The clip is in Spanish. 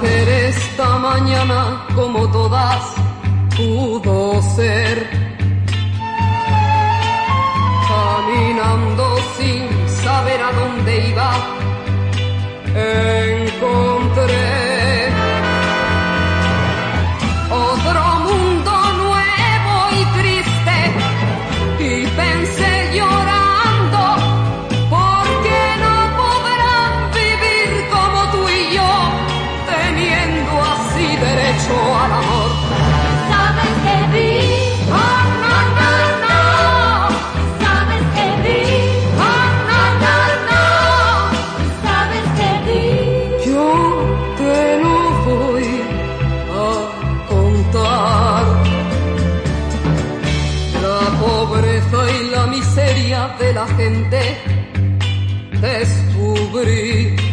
esta mañana, como todas, pudo ser. Caminando sin saber a dónde iba, encontré de la gente descubrí